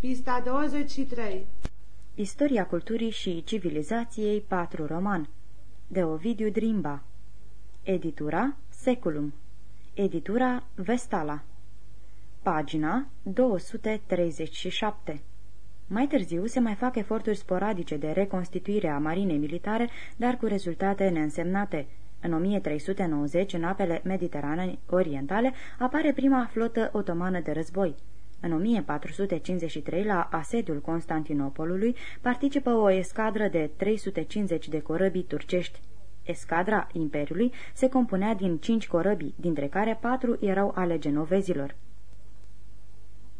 Pista 23 Istoria culturii și civilizației 4 roman. De Ovidiu Drimba. Editura Seculum. Editura Vestala. Pagina 237 Mai târziu se mai fac eforturi sporadice de reconstituire a marinei militare, dar cu rezultate neînsemnate. În 1390, în apele mediterane orientale, apare prima flotă otomană de război. În 1453, la asediul Constantinopolului, participă o escadră de 350 de corăbii turcești. Escadra Imperiului se compunea din cinci corăbii, dintre care patru erau ale genovezilor.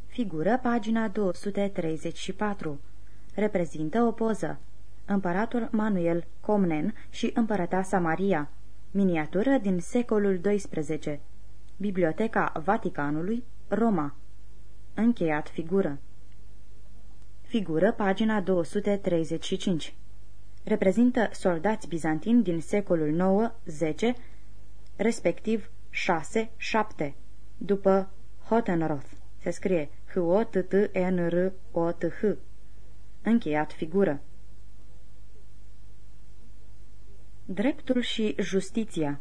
Figură pagina 234. Reprezintă o poză. Împăratul Manuel Comnen și împărăteasa Maria. Miniatură din secolul XII. Biblioteca Vaticanului, Roma. Încheiat figură. Figură, pagina 235. Reprezintă soldați bizantini din secolul IX-X, respectiv 6-7, după Hottenroth. Se scrie H-O-T-T-N-R-O-T-H. Încheiat figură. Dreptul și justiția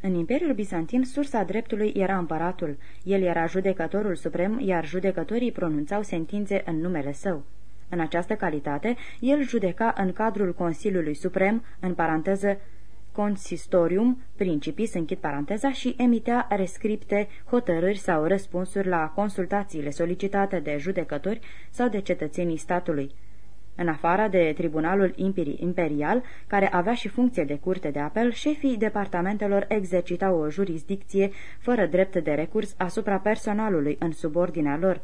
în Imperiul Bizantin, sursa dreptului era împăratul. El era judecătorul suprem, iar judecătorii pronunțau sentințe în numele său. În această calitate, el judeca în cadrul Consiliului Suprem, în paranteză consistorium, principii, închid paranteza, și emitea rescripte, hotărâri sau răspunsuri la consultațiile solicitate de judecători sau de cetățenii statului. În afară de Tribunalul Imperial, care avea și funcție de curte de apel, șefii departamentelor exercitau o jurisdicție fără drept de recurs asupra personalului în subordinea lor.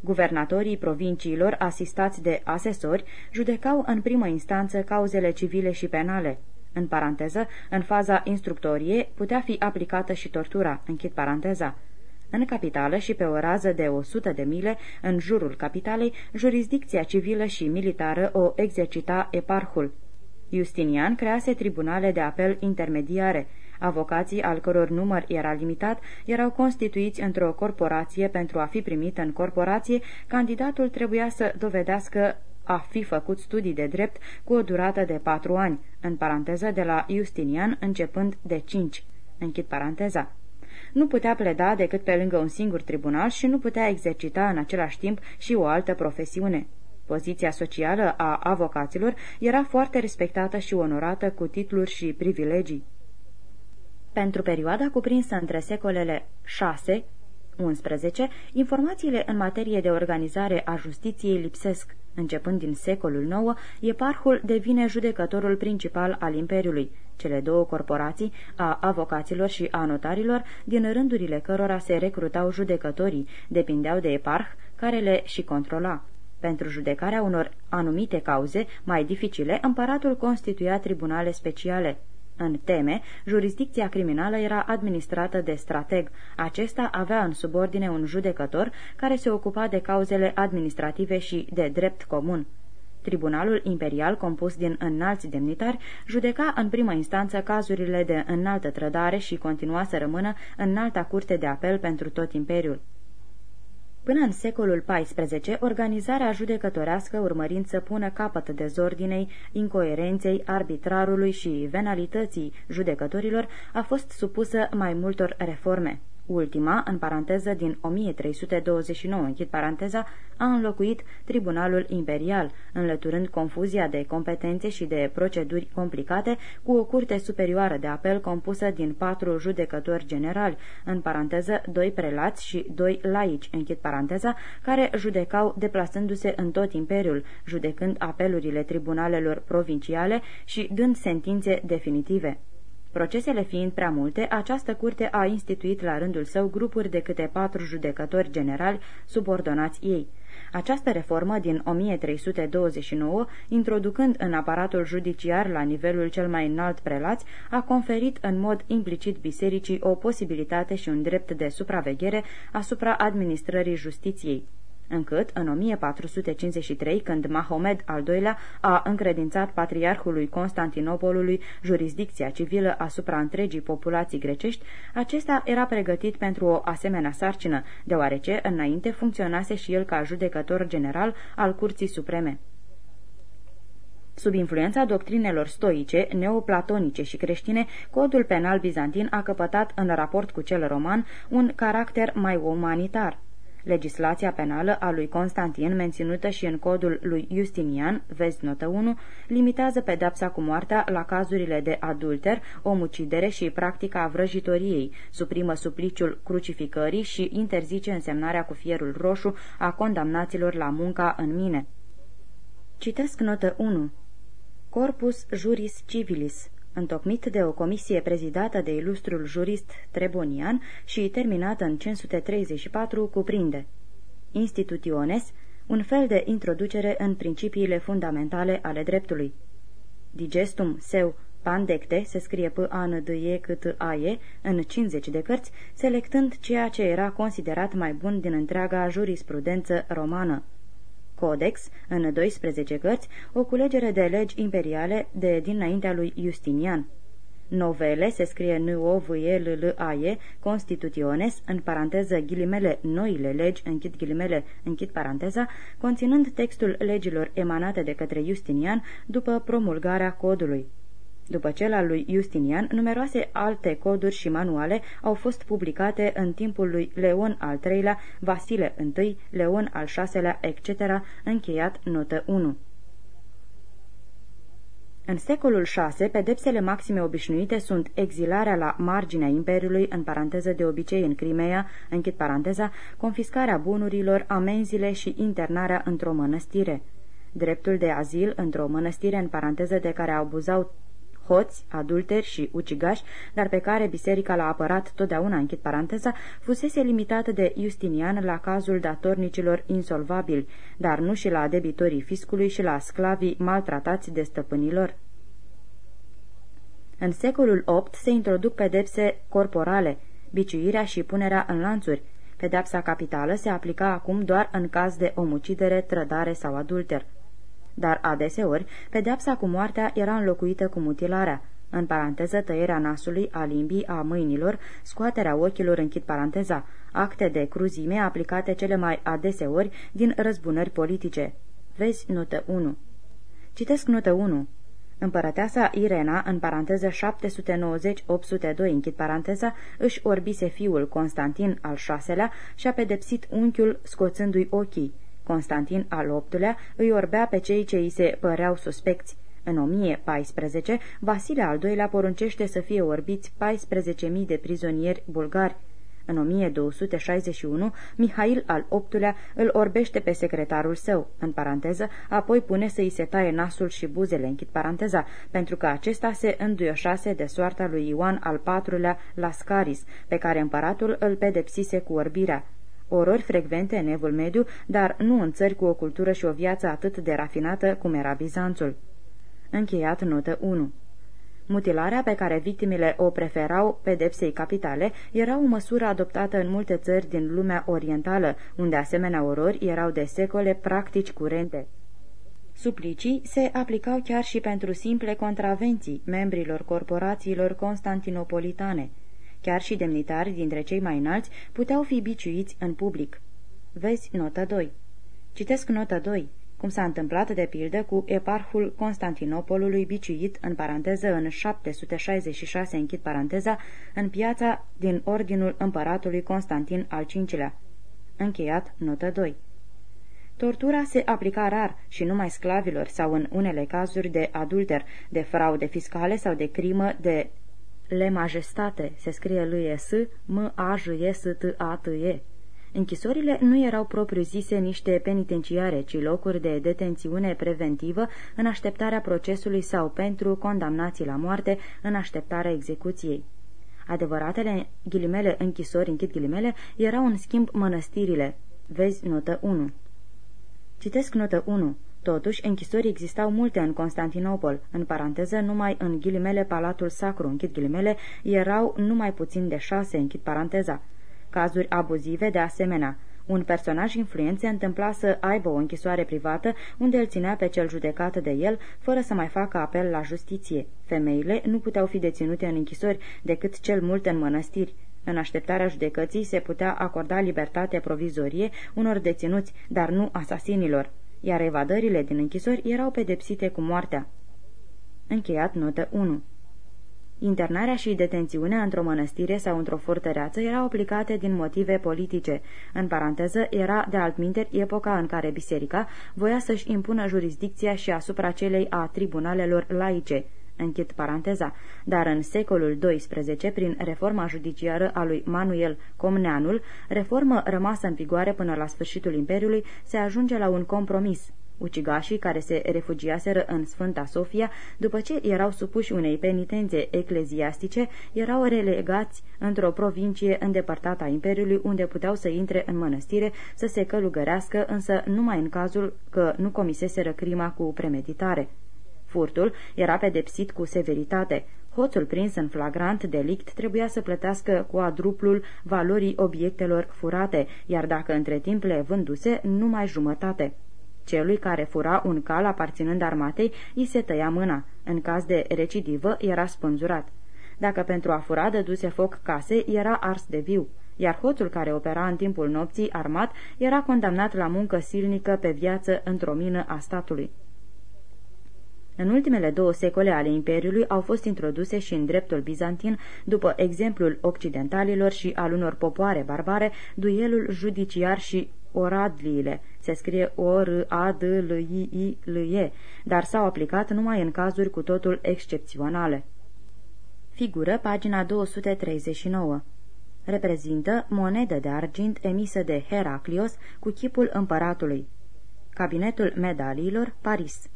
Guvernatorii provinciilor, asistați de asesori, judecau în primă instanță cauzele civile și penale. În paranteză, în faza instructorie putea fi aplicată și tortura, închid paranteza. În capitală și pe o rază de 100 de mile, în jurul capitalei, jurisdicția civilă și militară o exercita eparhul. Justinian crease tribunale de apel intermediare. Avocații, al căror număr era limitat, erau constituiți într-o corporație pentru a fi primit în corporație, candidatul trebuia să dovedească a fi făcut studii de drept cu o durată de patru ani, în paranteză de la Justinian începând de cinci. Închid paranteza nu putea pleda decât pe lângă un singur tribunal și nu putea exercita în același timp și o altă profesiune. Poziția socială a avocaților era foarte respectată și onorată cu titluri și privilegii. Pentru perioada cuprinsă între secolele 6 11. Informațiile în materie de organizare a justiției lipsesc. Începând din secolul IX, eparhul devine judecătorul principal al Imperiului cele două corporații, a avocaților și a notarilor, din rândurile cărora se recrutau judecătorii, depindeau de eparh, care le și controla. Pentru judecarea unor anumite cauze mai dificile, împăratul constituia tribunale speciale. În teme, jurisdicția criminală era administrată de strateg. Acesta avea în subordine un judecător care se ocupa de cauzele administrative și de drept comun. Tribunalul imperial, compus din înalți demnitari, judeca în primă instanță cazurile de înaltă trădare și continua să rămână înalta curte de apel pentru tot imperiul. Până în secolul XIV, organizarea judecătorească urmărind să pună capăt dezordinei, incoerenței, arbitrarului și venalității judecătorilor, a fost supusă mai multor reforme. Ultima, în paranteză din 1329, închid paranteza, a înlocuit Tribunalul Imperial, înlăturând confuzia de competențe și de proceduri complicate cu o curte superioară de apel compusă din patru judecători generali, în paranteză doi prelați și doi laici, închid paranteza, care judecau deplasându-se în tot imperiul, judecând apelurile tribunalelor provinciale și dând sentințe definitive. Procesele fiind prea multe, această curte a instituit la rândul său grupuri de câte patru judecători generali subordonați ei. Această reformă din 1329, introducând în aparatul judiciar la nivelul cel mai înalt prelați, a conferit în mod implicit bisericii o posibilitate și un drept de supraveghere asupra administrării justiției. Încât, în 1453, când Mahomed al II-lea a încredințat patriarhului Constantinopolului jurisdicția civilă asupra întregii populații grecești, acesta era pregătit pentru o asemenea sarcină, deoarece înainte funcționase și el ca judecător general al Curții Supreme. Sub influența doctrinelor stoice, neoplatonice și creștine, codul penal bizantin a căpătat, în raport cu cel roman, un caracter mai umanitar. Legislația penală a lui Constantin, menținută și în codul lui Justinian, vezi notă 1, limitează pedepsa cu moartea la cazurile de adulter, omucidere și practica vrăjitoriei, suprimă supliciul crucificării și interzice însemnarea cu fierul roșu a condamnaților la munca în mine. Citesc notă 1. Corpus Juris Civilis întocmit de o comisie prezidată de ilustrul jurist Trebonian și terminată în 534, cuprinde Institutiones, un fel de introducere în principiile fundamentale ale dreptului. Digestum seu pandecte, se scrie p a n d e cât a e, în 50 de cărți, selectând ceea ce era considerat mai bun din întreaga jurisprudență romană. Codex, în 12 cărți, o culegere de legi imperiale de dinaintea lui Justinian. Novele se scrie n o v e l l a e Constitutiones, în paranteză ghilimele noile legi, închid ghilimele, închid paranteza, conținând textul legilor emanate de către Justinian după promulgarea codului. După cel al lui Justinian, numeroase alte coduri și manuale au fost publicate în timpul lui Leon al III-lea, Vasile I, Leon al VI-lea, etc., încheiat notă 1. În secolul VI, pedepsele maxime obișnuite sunt exilarea la marginea Imperiului, în paranteză de obicei în Crimea, închid paranteza, confiscarea bunurilor, amenziile și internarea într-o mănăstire. Dreptul de azil într-o mănăstire, în paranteză de care abuzau hoți, adulteri și ucigași, dar pe care biserica l-a apărat totdeauna, închid paranteza, fusese limitată de Justinian la cazul datornicilor insolvabili, dar nu și la debitorii fiscului și la sclavii maltratați de stăpânilor. În secolul VIII se introduc pedepse corporale, biciuirea și punerea în lanțuri. Pedepsa capitală se aplica acum doar în caz de omucidere, trădare sau adulter dar adeseori pedeapsa cu moartea era înlocuită cu mutilarea, în paranteză tăierea nasului, a limbii, a mâinilor, scoaterea ochilor, închid paranteza, acte de cruzime aplicate cele mai adeseori din răzbunări politice. Vezi notă 1. Citesc notă 1. Împărăteasa Irena, în paranteză 790-802, închid paranteza, își orbise fiul Constantin al VI-lea și a pedepsit unchiul scoțându-i ochii. Constantin al VIII-lea îi orbea pe cei ce îi se păreau suspecți. În 1014, Vasile al II-lea poruncește să fie orbiți 14.000 de prizonieri bulgari. În 1261, Mihail al VIII-lea îl orbește pe secretarul său, în paranteză, apoi pune să-i se taie nasul și buzele, închid paranteza, pentru că acesta se înduioșase de soarta lui Ioan al IV-lea Lascaris, pe care împăratul îl pedepsise cu orbirea orori frecvente în evul mediu, dar nu în țări cu o cultură și o viață atât de rafinată cum era Bizanțul. Încheiat notă 1 Mutilarea pe care victimele o preferau pedepsei capitale era o măsură adoptată în multe țări din lumea orientală, unde asemenea orori erau de secole practici curente. Suplicii se aplicau chiar și pentru simple contravenții membrilor corporațiilor constantinopolitane – Chiar și demnitari dintre cei mai înalți puteau fi biciuiți în public. Vezi notă 2. Citesc notă 2 cum s-a întâmplat de pildă cu eparhul Constantinopolului biciuit, în paranteză, în 766, închid paranteza, în piața din ordinul împăratului Constantin al V-lea. Încheiat notă 2. Tortura se aplica rar și numai sclavilor sau în unele cazuri de adulter, de fraude fiscale sau de crimă de le Majestate se scrie lui S, M A J S T A T E. Închisorile nu erau propriu-zise niște penitenciare, ci locuri de detențiune preventivă în așteptarea procesului sau pentru condamnații la moarte în așteptarea execuției. Adevăratele ghilimele închisori, închid ghilimele, erau în schimb mănăstirile. Vezi notă 1. Citesc notă 1. Totuși, închisori existau multe în Constantinopol, în paranteză numai în ghilimele Palatul Sacru, închid ghilimele, erau numai puțin de șase, închid paranteza. Cazuri abuzive de asemenea. Un personaj influent se întâmpla să aibă o închisoare privată unde îl ținea pe cel judecat de el, fără să mai facă apel la justiție. Femeile nu puteau fi deținute în închisori decât cel mult în mănăstiri. În așteptarea judecății se putea acorda libertate provizorie unor deținuți, dar nu asasinilor, iar evadările din închisori erau pedepsite cu moartea. Încheiat notă 1 Internarea și detențiunea într-o mănăstire sau într-o fortăreață erau aplicate din motive politice. În paranteză, era de altminteri epoca în care biserica voia să-și impună jurisdicția și asupra celei a tribunalelor laice. Închid paranteza. Dar în secolul XII, prin reforma judiciară a lui Manuel Comneanul, reformă rămasă în vigoare până la sfârșitul Imperiului, se ajunge la un compromis. Ucigașii care se refugiaseră în Sfânta Sofia, după ce erau supuși unei penitențe ecleziastice, erau relegați într-o provincie îndepărtată a Imperiului, unde puteau să intre în mănăstire, să se călugărească, însă numai în cazul că nu comiseseră crima cu premeditare. Furtul era pedepsit cu severitate. Hoțul prins în flagrant delict trebuia să plătească cu adruplul valorii obiectelor furate, iar dacă între timp le vânduse, numai jumătate. Celui care fura un cal aparținând armatei, îi se tăia mâna. În caz de recidivă, era spânzurat. Dacă pentru a fura dăduse foc case, era ars de viu iar hoțul care opera în timpul nopții armat era condamnat la muncă silnică pe viață într-o mină a statului. În ultimele două secole ale Imperiului au fost introduse și în dreptul bizantin, după exemplul occidentalilor și al unor popoare barbare, duelul judiciar și oradliile. Se scrie o r a d l i i l e dar s-au aplicat numai în cazuri cu totul excepționale. Figură pagina 239 Reprezintă monedă de argint emisă de Heraclios cu chipul împăratului. Cabinetul medaliilor, Paris.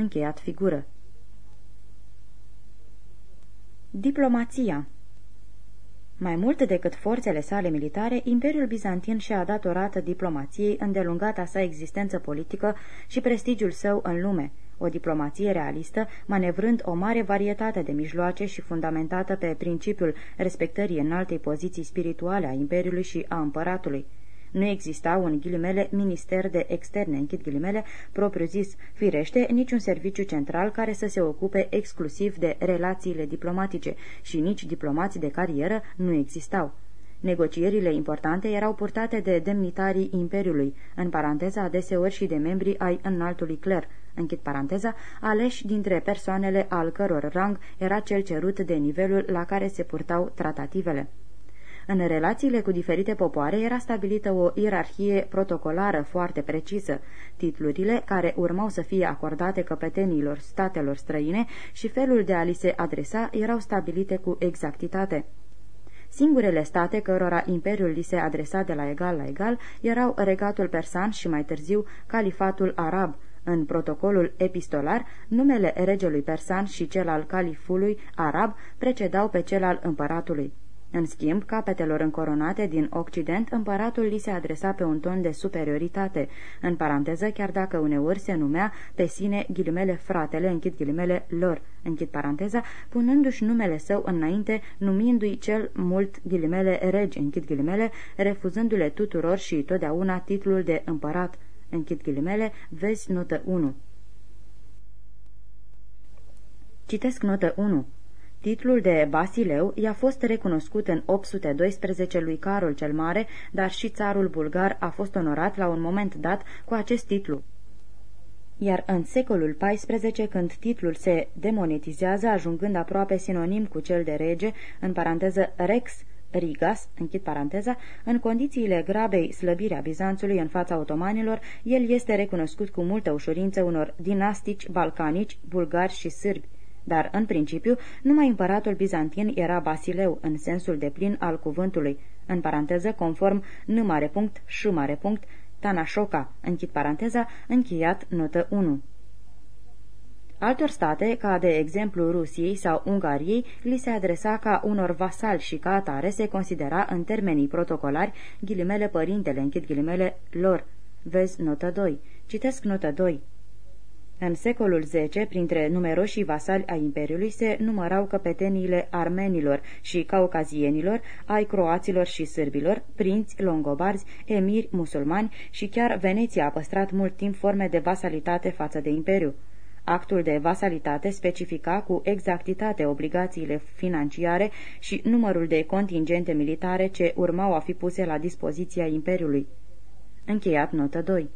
Încheiat figură. Diplomația mai mult decât forțele sale militare, Imperiul Bizantin și-a datorat diplomației îndelungata sa existență politică și prestigiul său în lume, o diplomație realistă, manevrând o mare varietate de mijloace și fundamentată pe principiul respectării înaltei poziții spirituale a Imperiului și a împăratului. Nu exista un ghilimele minister de externe, închid ghilimele, propriu-zis, firește, niciun serviciu central care să se ocupe exclusiv de relațiile diplomatice și nici diplomații de carieră nu existau. Negocierile importante erau purtate de demnitarii Imperiului, în paranteza adeseori și de membrii ai înaltului cler, închid paranteza, aleși dintre persoanele al căror rang era cel cerut de nivelul la care se purtau tratativele. În relațiile cu diferite popoare era stabilită o ierarhie protocolară foarte precisă, titlurile care urmau să fie acordate căpetenilor statelor străine și felul de a li se adresa erau stabilite cu exactitate. Singurele state cărora imperiul li se adresa de la egal la egal erau regatul persan și mai târziu califatul arab. În protocolul epistolar, numele regelui persan și cel al califului arab precedau pe cel al împăratului. În schimb, capetelor încoronate din Occident, împăratul li se adresa pe un ton de superioritate, în paranteză, chiar dacă uneori se numea pe sine ghilimele fratele, închid ghilimele lor, închid paranteza, punându-și numele său înainte, numindu-i cel mult ghilimele regi, închid ghilimele, refuzându-le tuturor și totdeauna titlul de împărat, închid ghilimele, vezi notă 1. Citesc notă 1. Titlul de Basileu i-a fost recunoscut în 812 lui Carol cel Mare, dar și țarul bulgar a fost onorat la un moment dat cu acest titlu. Iar în secolul XIV, când titlul se demonetizează, ajungând aproape sinonim cu cel de rege, în paranteză Rex, Rigas, închid paranteza, în condițiile grabei slăbirea Bizanțului în fața otomanilor, el este recunoscut cu multă ușurință unor dinastici balcanici, bulgari și sârbi dar, în principiu, numai împăratul bizantin era Basileu, în sensul de plin al cuvântului, în paranteză conform n mare punct, ș mare punct, Tanașoca, închid paranteza, încheiat notă 1. Altor state, ca de exemplu Rusiei sau Ungariei, li se adresa ca unor vasali și ca atare se considera în termenii protocolari ghilimele părintele, închid ghilimele lor. Vezi notă 2. Citesc notă 2. În secolul X, printre numeroșii vasali ai Imperiului, se numărau căpeteniile armenilor și caucazienilor, ai croaților și sârbilor, prinți, longobarzi, emiri, musulmani și chiar Veneția a păstrat mult timp forme de vasalitate față de Imperiu. Actul de vasalitate specifica cu exactitate obligațiile financiare și numărul de contingente militare ce urmau a fi puse la dispoziția Imperiului. Încheiat notă 2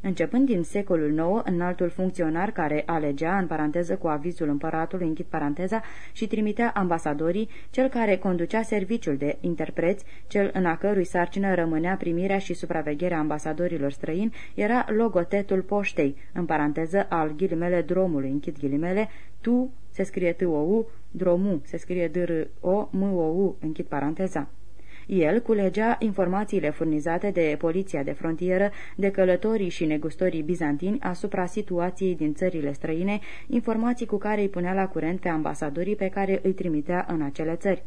Începând din secolul IX, înaltul funcționar care alegea, în paranteză cu avizul împăratului, închid paranteza, și trimitea ambasadorii, cel care conducea serviciul de interpreți, cel în a cărui sarcină rămânea primirea și supravegherea ambasadorilor străini, era logotetul poștei, în paranteză al ghilimele dromului, închid ghilimele, tu, se scrie t-o-u, dromu, se scrie d-r-o-m-o-u, închid paranteza. El culegea informațiile furnizate de poliția de frontieră, de călătorii și negustorii bizantini asupra situației din țările străine, informații cu care îi punea la curent pe ambasadorii pe care îi trimitea în acele țări.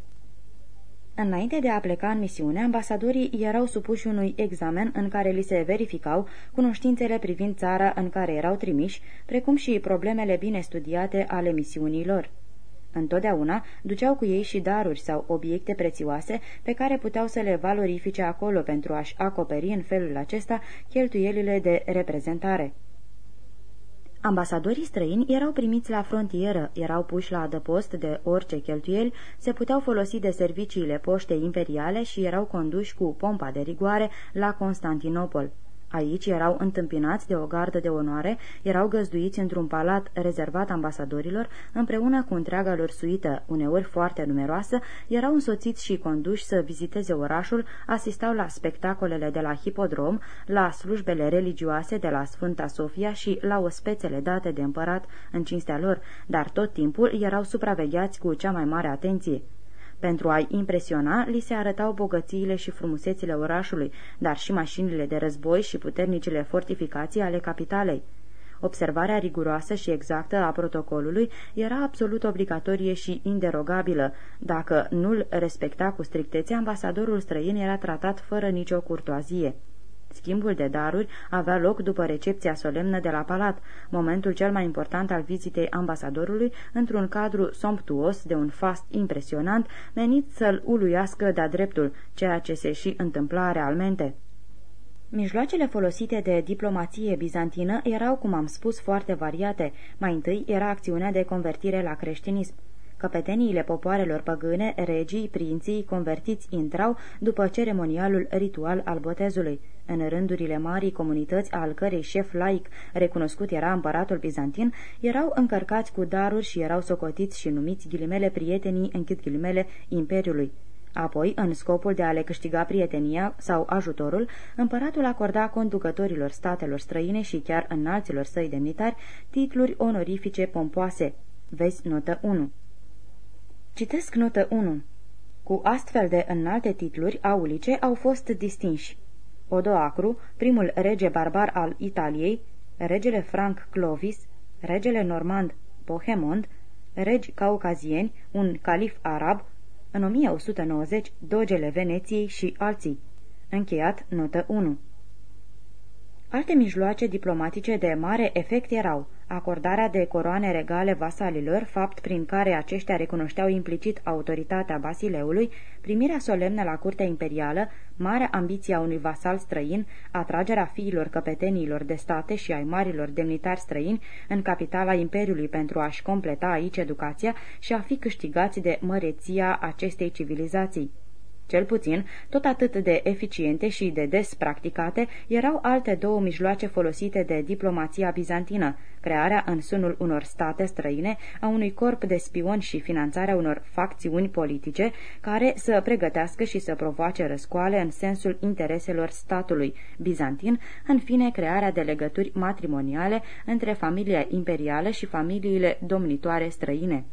Înainte de a pleca în misiune, ambasadorii erau supuși unui examen în care li se verificau cunoștințele privind țara în care erau trimiși, precum și problemele bine studiate ale misiunilor. Întotdeauna duceau cu ei și daruri sau obiecte prețioase pe care puteau să le valorifice acolo pentru a-și acoperi în felul acesta cheltuielile de reprezentare. Ambasadorii străini erau primiți la frontieră, erau puși la adăpost de orice cheltuieli, se puteau folosi de serviciile poștei imperiale și erau conduși cu pompa de rigoare la Constantinopol. Aici erau întâmpinați de o gardă de onoare, erau găzduiți într-un palat rezervat ambasadorilor, împreună cu întreaga lor suită, uneori foarte numeroasă, erau însoțiți și conduși să viziteze orașul, asistau la spectacolele de la hipodrom, la slujbele religioase de la Sfânta Sofia și la ospețele date de împărat în cinstea lor, dar tot timpul erau supravegheați cu cea mai mare atenție. Pentru a-i impresiona, li se arătau bogățiile și frumusețile orașului, dar și mașinile de război și puternicile fortificații ale capitalei. Observarea riguroasă și exactă a protocolului era absolut obligatorie și inderogabilă. Dacă nu-l respecta cu strictețe, ambasadorul străin era tratat fără nicio curtoazie. Schimbul de daruri avea loc după recepția solemnă de la palat, momentul cel mai important al vizitei ambasadorului, într-un cadru somptuos de un fast impresionant, menit să-l uluiască de-a dreptul, ceea ce se și întâmpla realmente. Mijloacele folosite de diplomație bizantină erau, cum am spus, foarte variate. Mai întâi era acțiunea de convertire la creștinism. Căpeteniile popoarelor păgâne, regii, prinții, convertiți intrau după ceremonialul ritual al botezului. În rândurile marii comunități, al cărei șef laic recunoscut era împăratul bizantin, erau încărcați cu daruri și erau socotiți și numiți ghilimele prietenii, închid ghilimele, imperiului. Apoi, în scopul de a le câștiga prietenia sau ajutorul, împăratul acorda conducătorilor statelor străine și chiar înalților săi demnitari titluri onorifice pompoase. Vezi notă 1. Citesc notă 1. Cu astfel de înalte titluri aulice au fost distinși Odoacru, primul rege barbar al Italiei, regele Frank Clovis, regele normand Bohemond, regi caucazieni, un calif arab, în 1190 dogele Veneției și alții. Încheiat notă 1 Alte mijloace diplomatice de mare efect erau acordarea de coroane regale vasalilor, fapt prin care aceștia recunoșteau implicit autoritatea Basileului, primirea solemnă la curtea imperială, marea ambiție a unui vasal străin, atragerea fiilor căpeteniilor de state și ai marilor demnitari străini în capitala Imperiului pentru a-și completa aici educația și a fi câștigați de măreția acestei civilizații. Cel puțin, tot atât de eficiente și de des practicate erau alte două mijloace folosite de diplomația bizantină, crearea în sunul unor state străine a unui corp de spioni și finanțarea unor facțiuni politice care să pregătească și să provoace răscoale în sensul intereselor statului bizantin, în fine crearea de legături matrimoniale între familia imperială și familiile domnitoare străine.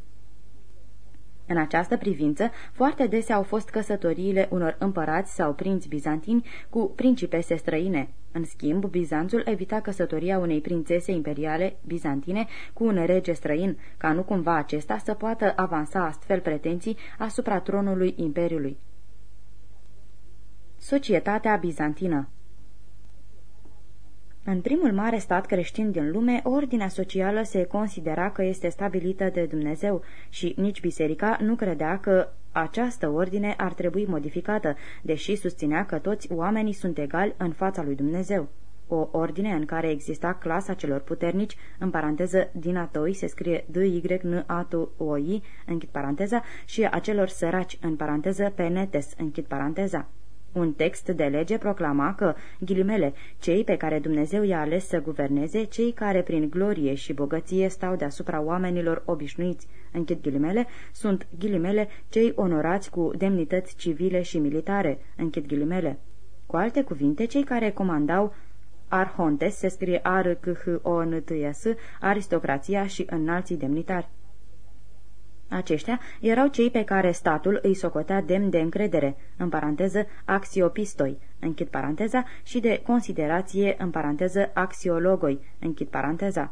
În această privință, foarte dese au fost căsătoriile unor împărați sau prinți bizantini cu principese străine. În schimb, Bizanțul evita căsătoria unei prințese imperiale bizantine cu un rege străin, ca nu cumva acesta să poată avansa astfel pretenții asupra tronului imperiului. Societatea bizantină În primul mare stat creștin din lume, ordinea socială se considera că este stabilită de Dumnezeu și nici biserica nu credea că această ordine ar trebui modificată, deși susținea că toți oamenii sunt egali în fața lui Dumnezeu. O ordine în care exista clasa celor puternici, în paranteză din atoi se scrie d y n a t o i închid paranteza, și a celor săraci, în paranteză penetes, închid paranteza. Un text de lege proclama că, ghilimele, cei pe care Dumnezeu i-a ales să guverneze, cei care prin glorie și bogăție stau deasupra oamenilor obișnuiți, închid ghilimele, sunt ghilimele cei onorați cu demnități civile și militare, închid ghilimele. Cu alte cuvinte, cei care comandau Arhontes se scrie a r c h o n t s aristocrația și înalții demnitari. Aceștia erau cei pe care statul îi socotea demn de încredere, în paranteză axiopistoi, închid paranteza, și de considerație, în paranteză axiologoi, închid paranteza.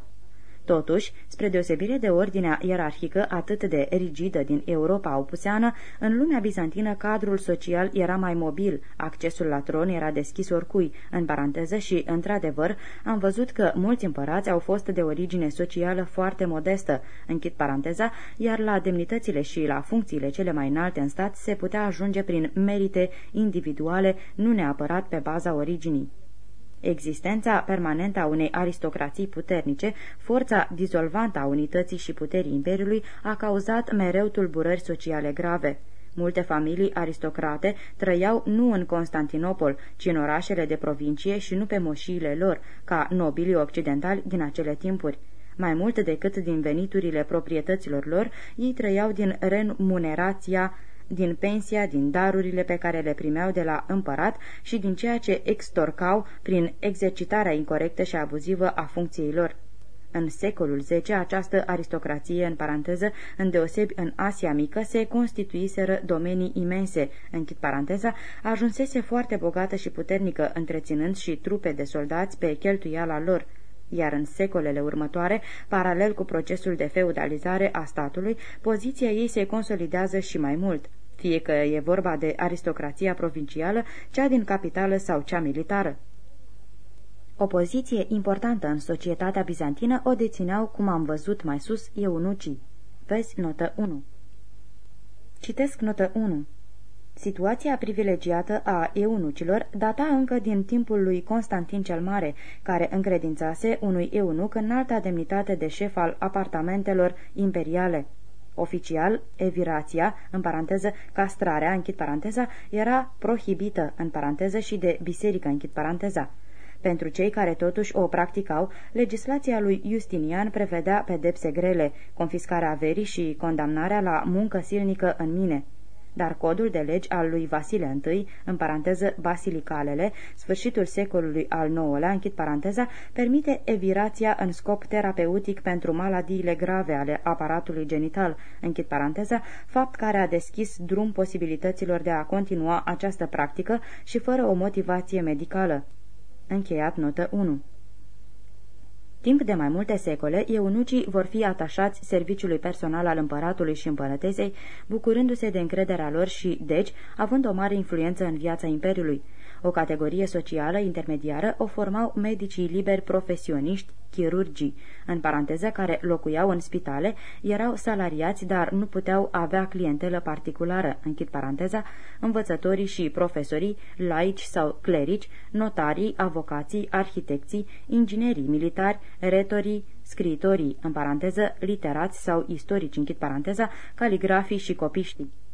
Totuși, spre deosebire de ordinea ierarhică atât de rigidă din Europa opuseană, în lumea bizantină cadrul social era mai mobil, accesul la tron era deschis oricui, în paranteză și, într-adevăr, am văzut că mulți împărați au fost de origine socială foarte modestă, închid paranteza, iar la demnitățile și la funcțiile cele mai înalte în stat se putea ajunge prin merite individuale, nu neapărat pe baza originii. Existența permanentă a unei aristocrații puternice, forța dizolvantă a unității și puterii Imperiului, a cauzat mereu tulburări sociale grave. Multe familii aristocrate trăiau nu în Constantinopol, ci în orașele de provincie și nu pe moșiile lor, ca nobilii occidentali din acele timpuri. Mai mult decât din veniturile proprietăților lor, ei trăiau din remunerația din pensia, din darurile pe care le primeau de la împărat și din ceea ce extorcau prin exercitarea incorrectă și abuzivă a funcției lor. În secolul X, această aristocrație, în paranteză, îndeosebi în Asia Mică, se constituiseră domenii imense, închid paranteza, ajunsese foarte bogată și puternică, întreținând și trupe de soldați pe cheltuiala lor iar în secolele următoare, paralel cu procesul de feudalizare a statului, poziția ei se consolidează și mai mult, fie că e vorba de aristocrația provincială, cea din capitală sau cea militară. O poziție importantă în societatea bizantină o dețineau, cum am văzut mai sus, eunucii. Vezi notă 1. Citesc notă 1. Situația privilegiată a eunucilor data încă din timpul lui Constantin cel Mare, care încredințase unui eunuc înalta demnitate de șef al apartamentelor imperiale. Oficial, evirația, în paranteză, castrarea, închid paranteza, era prohibită, în paranteză, și de biserică, închid paranteza. Pentru cei care totuși o practicau, legislația lui Justinian prevedea pedepse grele, confiscarea averii și condamnarea la muncă silnică în mine dar codul de legi al lui Vasile I, în paranteză basilicalele, sfârșitul secolului al IX-lea, închid paranteza, permite evirația în scop terapeutic pentru maladiile grave ale aparatului genital, închid paranteza, fapt care a deschis drum posibilităților de a continua această practică și fără o motivație medicală. Încheiat notă 1 Timp de mai multe secole, eunucii vor fi atașați serviciului personal al împăratului și împărătesei, bucurându-se de încrederea lor și, deci, având o mare influență în viața imperiului. O categorie socială intermediară o formau medicii liberi profesioniști, chirurgii, în paranteză care locuiau în spitale, erau salariați, dar nu puteau avea clientelă particulară, închid paranteza, învățătorii și profesorii, laici sau clerici, notarii, avocații, arhitecții, inginerii militari, retorii, scriitorii, în paranteză, literați sau istorici, închid paranteza, caligrafii și copiștii.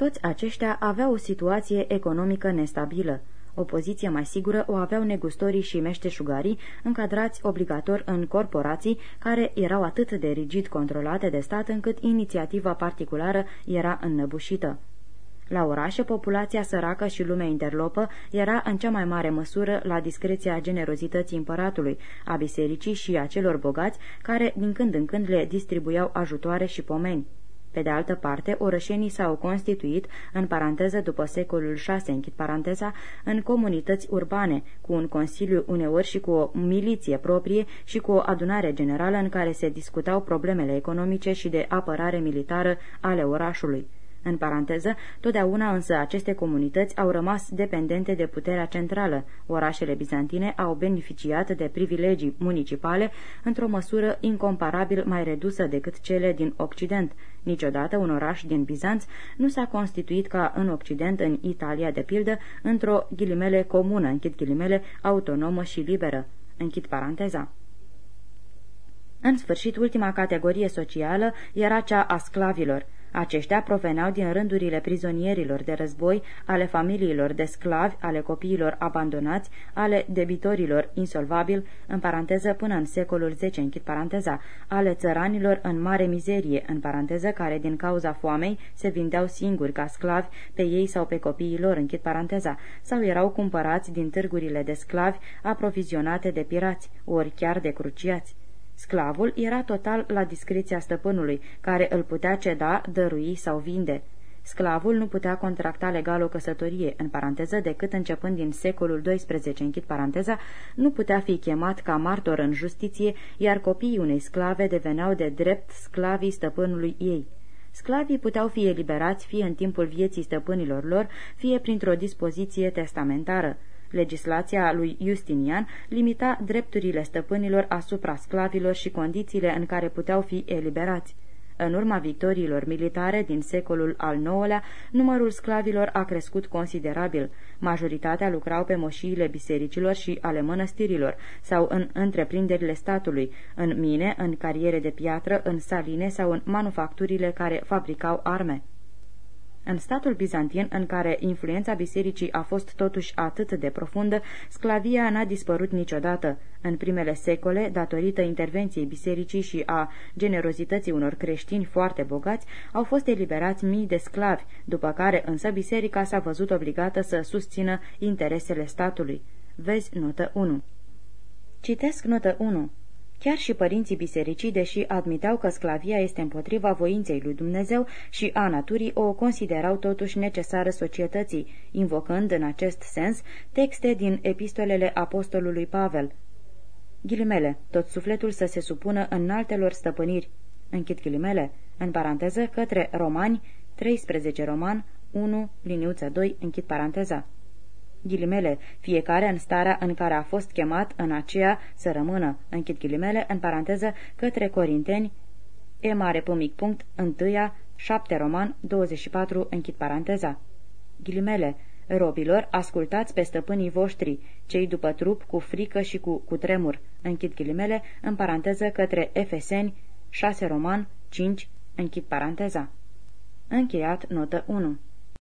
Toți aceștia aveau o situație economică nestabilă. O poziție mai sigură o aveau negustorii și meșteșugarii, încadrați obligator în corporații care erau atât de rigid controlate de stat încât inițiativa particulară era înnăbușită. La orașe, populația săracă și lumea interlopă era în cea mai mare măsură la discreția generozității împăratului, a bisericii și a celor bogați, care din când în când le distribuiau ajutoare și pomeni. Pe de altă parte, orășenii s-au constituit, în paranteză după secolul VI, închid paranteza, în comunități urbane, cu un consiliu uneori și cu o miliție proprie și cu o adunare generală în care se discutau problemele economice și de apărare militară ale orașului. În paranteză, totdeauna însă aceste comunități au rămas dependente de puterea centrală. Orașele bizantine au beneficiat de privilegii municipale într-o măsură incomparabil mai redusă decât cele din Occident. Niciodată un oraș din Bizanț nu s-a constituit ca în Occident, în Italia, de pildă, într-o ghilimele comună, închid ghilimele, autonomă și liberă. Închid paranteza. În sfârșit, ultima categorie socială era cea a sclavilor. Aceștia proveneau din rândurile prizonierilor de război, ale familiilor de sclavi, ale copiilor abandonați, ale debitorilor insolvabili, în paranteză până în secolul X, închid paranteza, ale țăranilor în mare mizerie, în paranteză, care din cauza foamei se vindeau singuri ca sclavi pe ei sau pe copiii lor, închid paranteza, sau erau cumpărați din târgurile de sclavi aprovizionate de pirați, ori chiar de cruciați. Sclavul era total la discreția stăpânului, care îl putea ceda, dărui sau vinde. Sclavul nu putea contracta legal o căsătorie, în paranteză, decât începând din secolul XII, închid paranteza, nu putea fi chemat ca martor în justiție, iar copiii unei sclave deveneau de drept sclavii stăpânului ei. Sclavii puteau fi eliberați fie în timpul vieții stăpânilor lor, fie printr-o dispoziție testamentară. Legislația lui Justinian limita drepturile stăpânilor asupra sclavilor și condițiile în care puteau fi eliberați. În urma victoriilor militare din secolul al IX-lea, numărul sclavilor a crescut considerabil. Majoritatea lucrau pe moșiile bisericilor și ale mănăstirilor sau în întreprinderile statului, în mine, în cariere de piatră, în saline sau în manufacturile care fabricau arme. În statul bizantin, în care influența bisericii a fost totuși atât de profundă, sclavia n-a dispărut niciodată. În primele secole, datorită intervenției bisericii și a generozității unor creștini foarte bogați, au fost eliberați mii de sclavi, după care însă biserica s-a văzut obligată să susțină interesele statului. Vezi notă 1. Citesc notă 1. Chiar și părinții bisericii, deși admiteau că sclavia este împotriva voinței lui Dumnezeu și a naturii, o considerau totuși necesară societății, invocând în acest sens texte din epistolele apostolului Pavel. Ghilimele, tot sufletul să se supună înaltelor stăpâniri. Închid ghilimele, în paranteză, către romani, 13 roman, 1, liniuță 2, închid paranteza ghilimele, fiecare în starea în care a fost chemat în aceea să rămână, închid ghilimele, în paranteză, către Corinteni, e mare pumic punct, întâia, 7 roman, 24, închid paranteza. Ghilimele, robilor, ascultați pe stăpânii voștri, cei după trup, cu frică și cu, cu tremur, închid ghilimele, în paranteză, către Efeseni, 6 roman, 5, închid paranteza. Încheiat notă 1